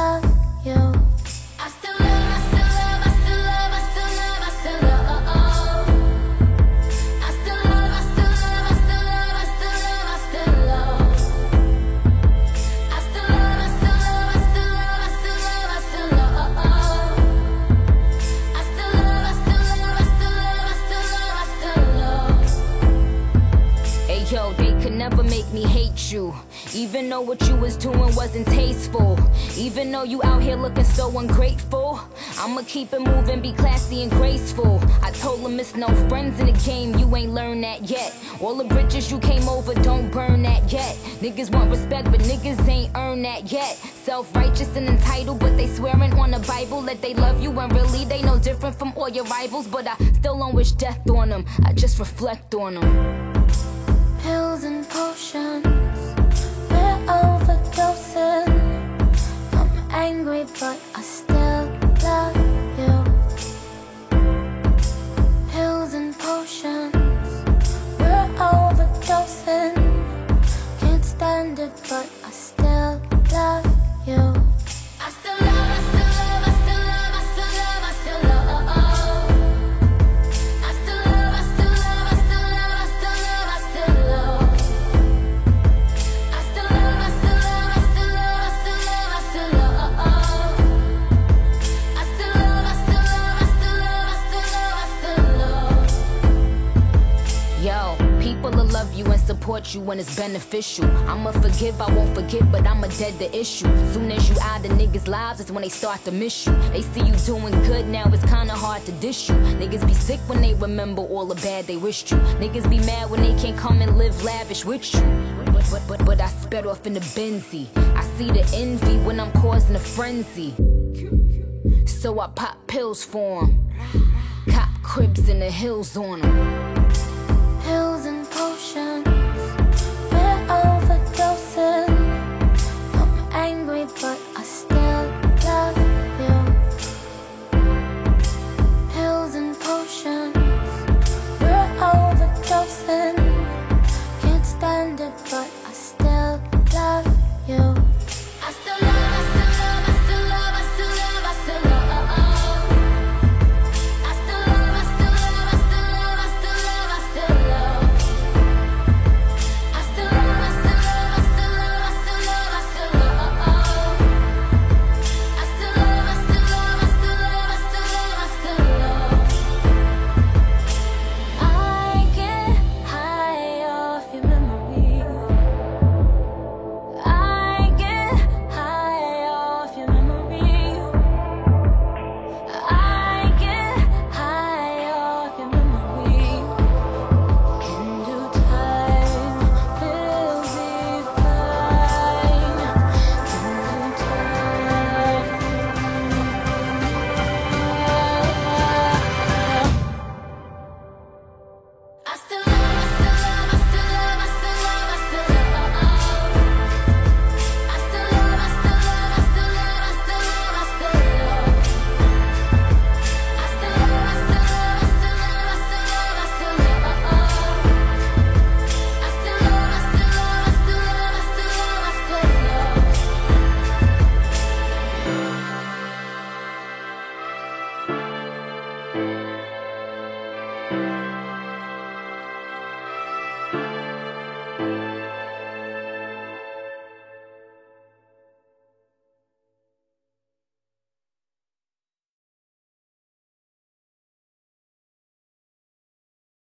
love. Make me hate you. Even though what you was doing wasn't tasteful. Even though you out here looking so ungrateful. I'ma keep it moving, be classy and graceful. I told him it's no friends in the game, you ain't learned that yet. All the bridges you came over, don't burn that yet. Niggas want respect, but niggas ain't earned that yet. Self righteous and entitled, but they swearing on the Bible that they love you, and really they no different from all your rivals. But I still don't wish death on them, I just reflect on them. 快。Support you when it's beneficial. I'ma forgive, I won't forget, but I'ma dead the issue. Soon as you out of niggas' lives, is when they start to miss you. They see you doing good now, it's kinda hard to dish you. Niggas be sick when they remember all the bad they wished you. Niggas be mad when they can't come and live lavish with you. But, but, but, but I sped off in the Benzie. I see the envy when I'm causing a frenzy. So I pop pills for 'em. Cop cribs in the hills on 'em.